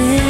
sin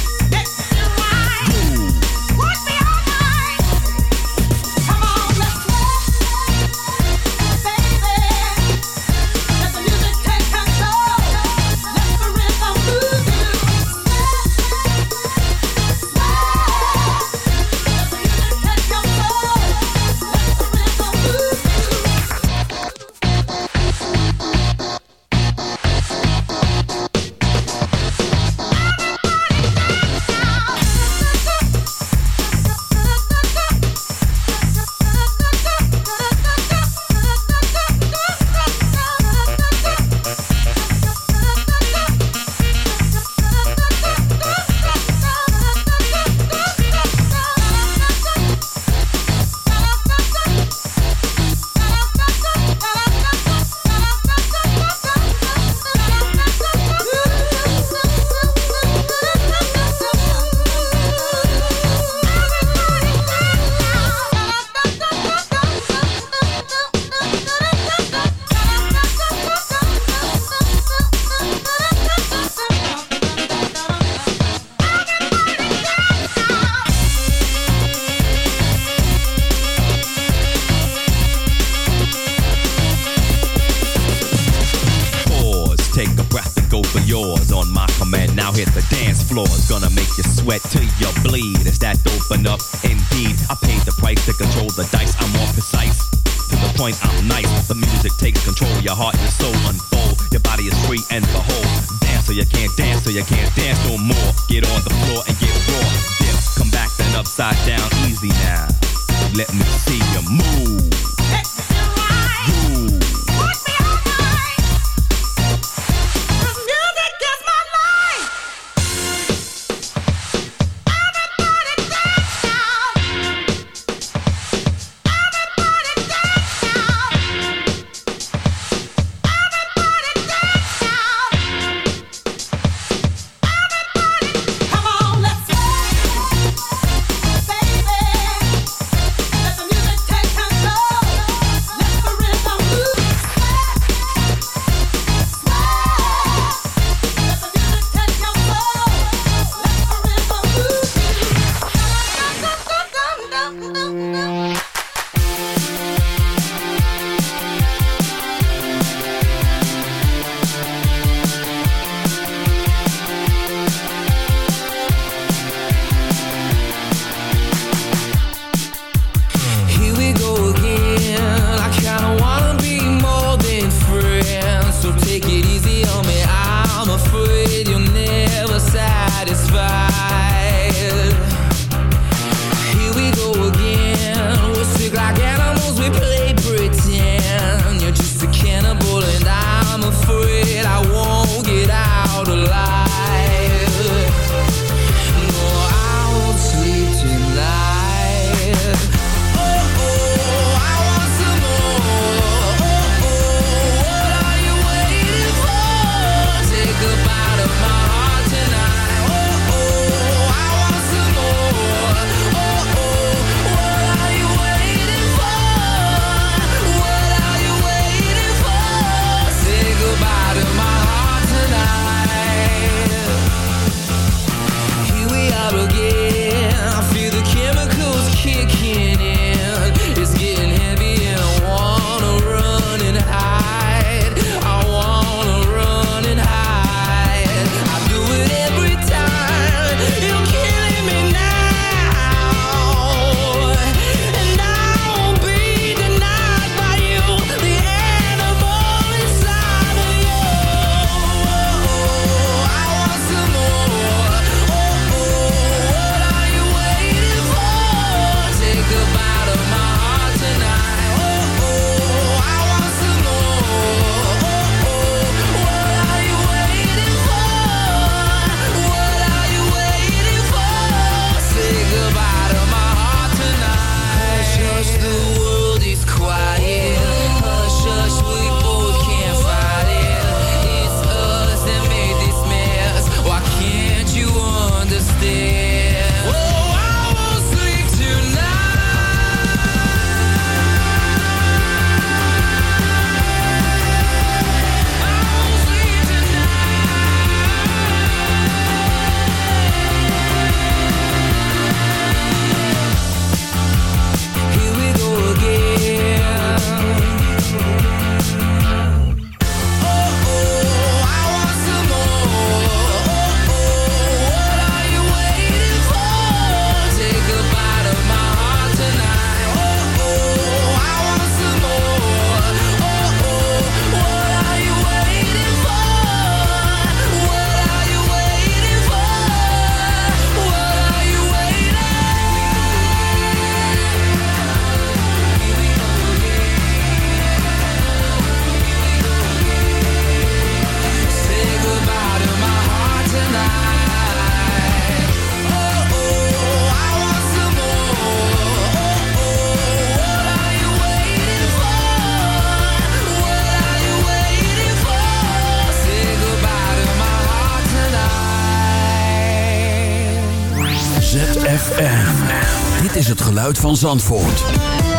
geluid van Zandvoort.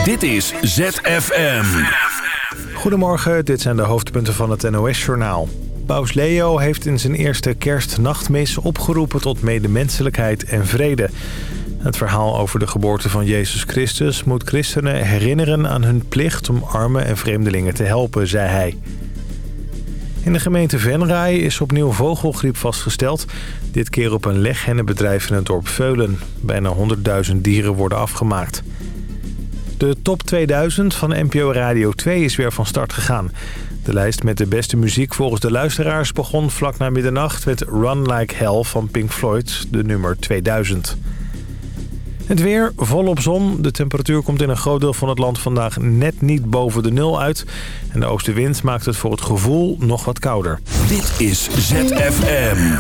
Dit is ZFM. Goedemorgen, dit zijn de hoofdpunten van het NOS-journaal. Paus Leo heeft in zijn eerste kerstnachtmis opgeroepen tot medemenselijkheid en vrede. Het verhaal over de geboorte van Jezus Christus moet christenen herinneren aan hun plicht om armen en vreemdelingen te helpen, zei hij. In de gemeente Venray is opnieuw vogelgriep vastgesteld. Dit keer op een leghennenbedrijf in het dorp Veulen. Bijna 100.000 dieren worden afgemaakt. De top 2000 van NPO Radio 2 is weer van start gegaan. De lijst met de beste muziek volgens de luisteraars begon vlak na middernacht... met Run Like Hell van Pink Floyd, de nummer 2000. Het weer, volop zon. De temperatuur komt in een groot deel van het land vandaag net niet boven de nul uit. En de oostenwind maakt het voor het gevoel nog wat kouder. Dit is ZFM.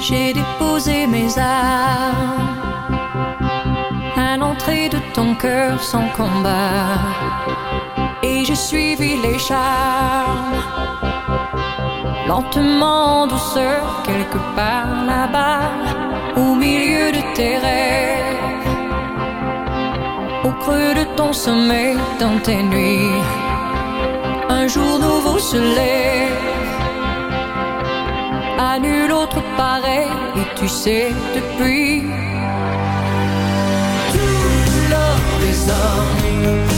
j'ai déposé mes armes à l'entrée de ton cœur sans combat. Et j'ai suivi les charmes, lentement en douceur, quelque part là-bas, au milieu de tes rêves, au creux de ton sommeil, dans tes nuits. Un jour nouveau se lève, à nul autre pareil, et tu sais depuis. Tout love is on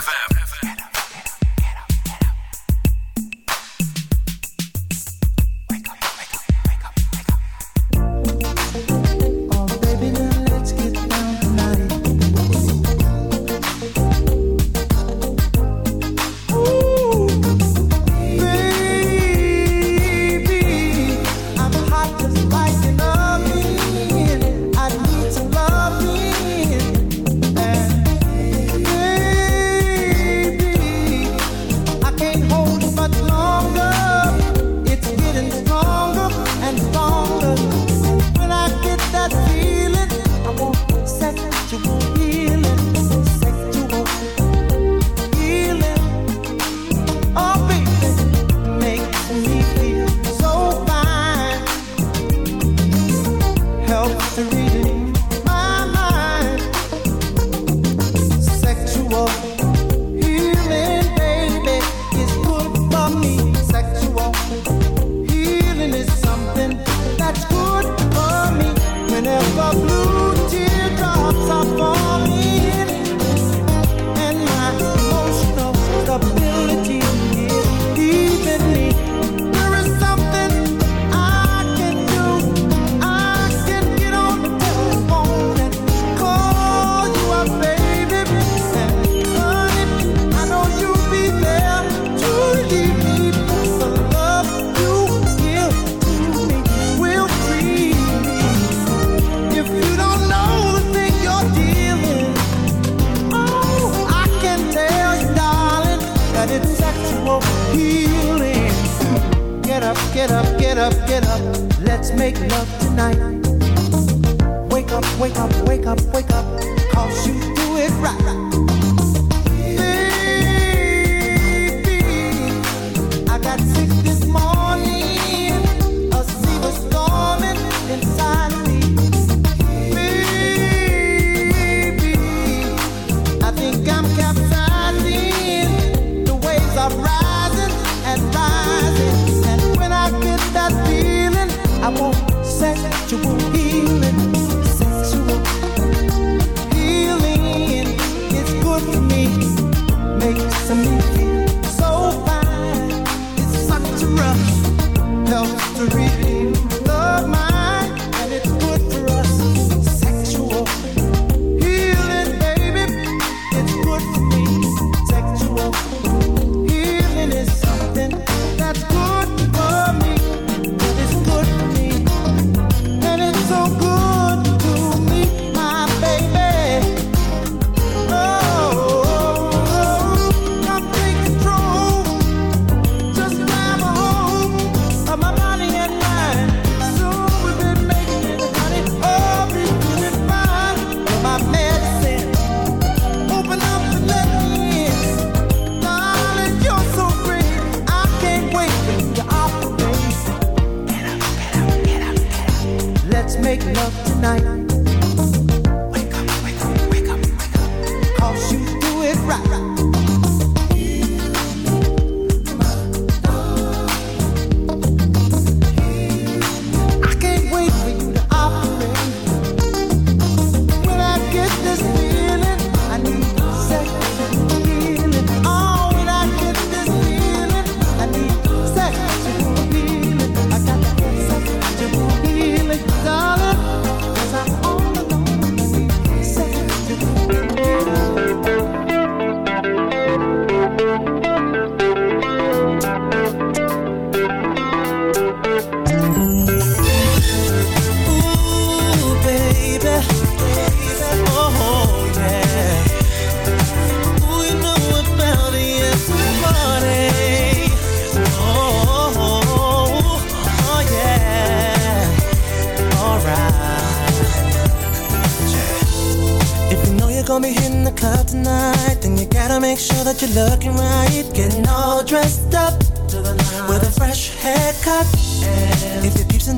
misery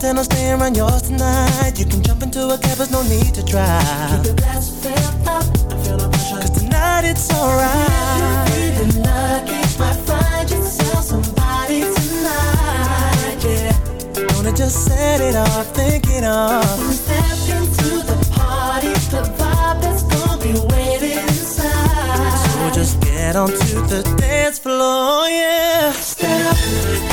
If your peeps intend on staying around yours tonight, you can jump into a cab, there's no need to drive. Keep your glass filled up I feel no pressure. Cause tonight it's alright. If you're feeling lucky, might find yourself somebody tonight, yeah. Wanna just set it off, thinking of. Step into the party, the vibe that's gonna be waiting inside. So just get onto the dance floor, yeah. Stand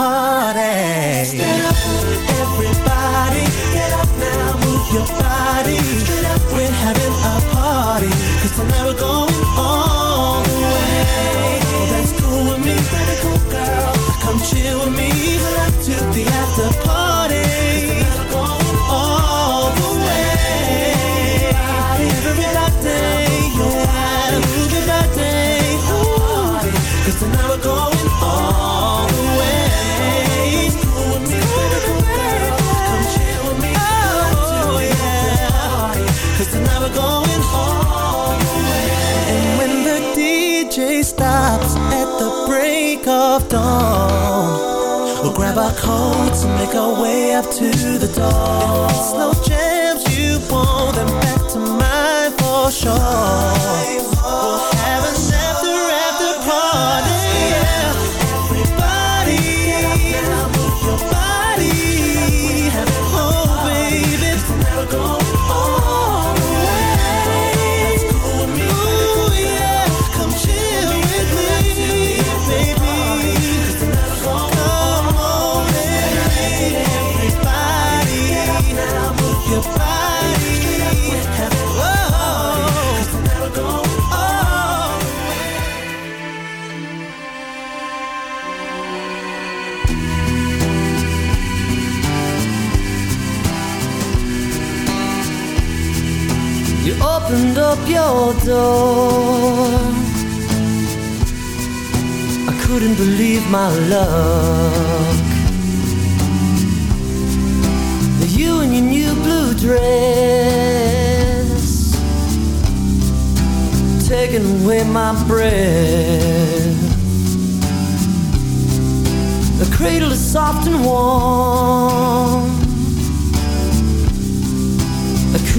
party. Stand up, everybody. Get up now, move your body. Straight up, we're having a party. 'Cause tonight we're going all the way. Well, that's cool with me, pretty cool girl. Come chill with me. Pull up to the after party. Coats and make our way up to the door. If it's slow jams you want, then back to mine for sure. Your door. I couldn't believe my luck. You in your new blue dress, taking away my breath. The cradle is soft and warm.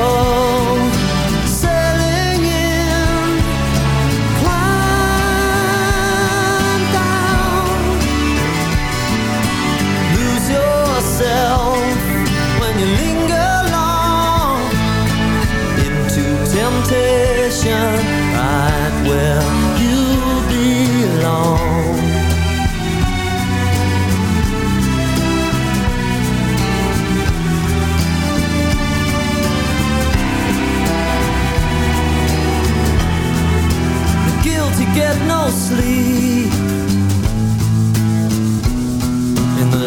Can